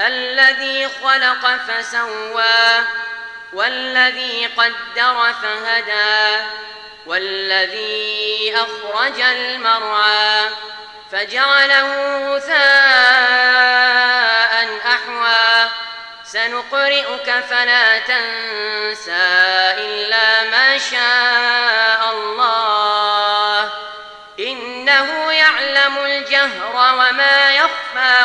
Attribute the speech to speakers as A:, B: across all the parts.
A: الذي خلق فسوى والذي قدر فهدى والذي أخرج المرعى فجعله غثاء أحوى. سنقرئك فلا تنسى إلا ما شاء الله. إنه يعلم الجهر وما يخفى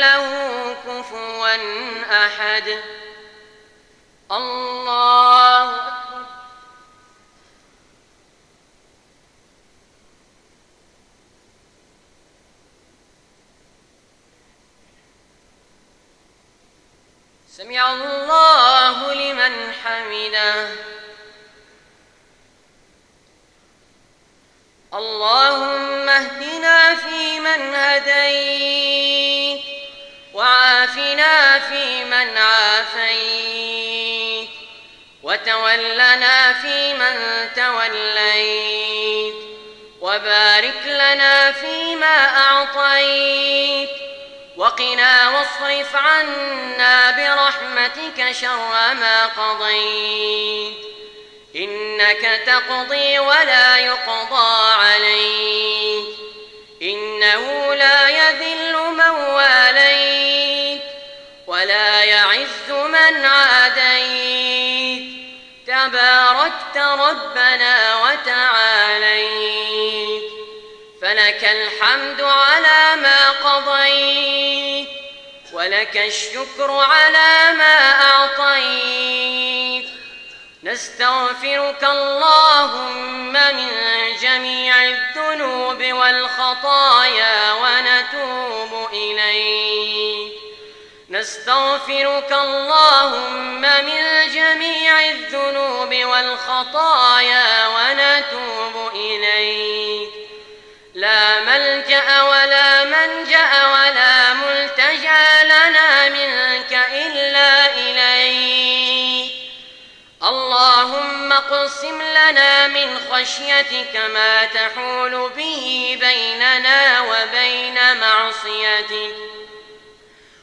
A: له كفوا أحد. الله سمع الله لمن حمده. اللهم اهدنا فيمن هديت. وتولنا فيمن توليت وبارك لنا فيما أعطيت وقنا واصرف عنا برحمتك شر ما قضيت إنك تقضي ولا يقضى عليك إنه لا يذل تباركت ربنا وتعاليت. فلك الحمد على ما قضيت ولك الشكر على ما أعطيت. نستغفرك اللهم من جميع الذنوب والخطايا نستغفرك اللهم من جميع الذنوب والخطايا ونتوب إليك. لا ملجأ ولا منجأ ولا ملتجأ لنا منك إلا إليك. اللهم اقسم لنا من خشيتك ما تحول به بيننا وبين معصيتك.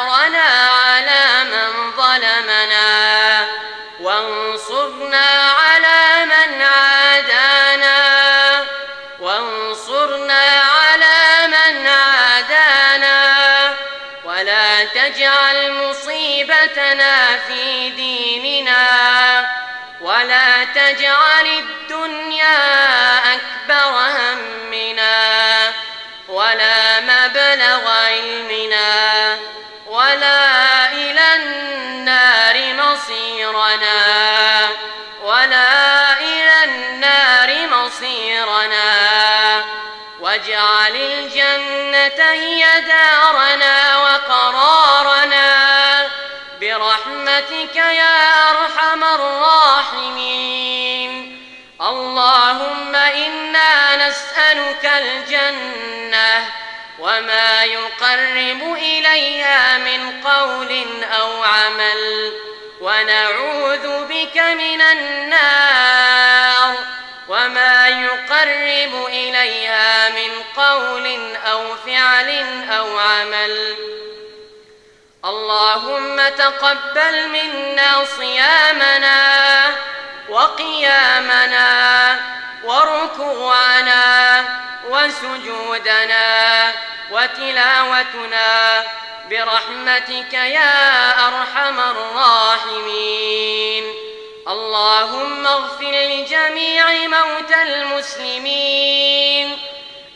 A: ثأرنا على من ظلمنا وانصرنا على من عادانا وانصرنا على من عادانا ولا تجعل مصيبتنا في ديننا هي دارنا وقرارنا برحمتك يا أرحم الراحمين. اللهم إنا نسألك الجنة وما يقرب إليها من قول أو عمل ونعوذ بك من النار وما يقرب فعل أو عمل. اللهم تقبل منا صيامنا وقيامنا وركوعنا وسجودنا وتلاوتنا برحمتك يا أرحم الراحمين. اللهم اغفر لجميع موتى المسلمين.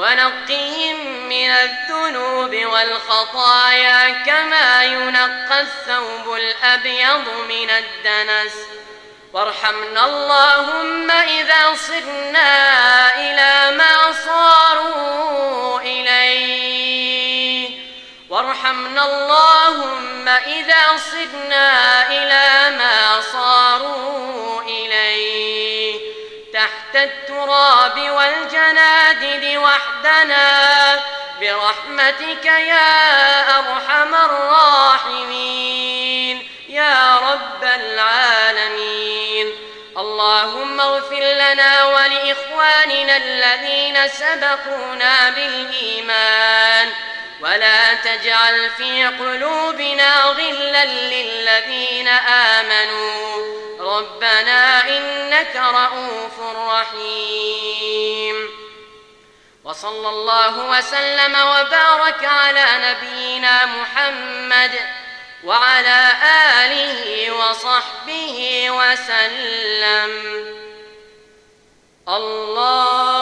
A: ونقهم من الذنوب والخطايا كما ينقى الثوب الأبيض من الدنس. وارحمنا اللهم إذا صرنا إلى ما صاروا إليه. وارحمنا اللهم إذا صرنا إلى ما صاروا إليه التراب والجنادل وحدنا برحمتك يا أرحم الراحمين يا رب العالمين اللهم اغفر لنا ولإخواننا الذين سبقونا بالإيمان ولا تجعل في قلوبنا غلا للذين آمنوا ربنا إنك رؤوف رحيم. وصلى الله وسلم وبارك على نبينا محمد وعلى آله وصحبه وسلم. الله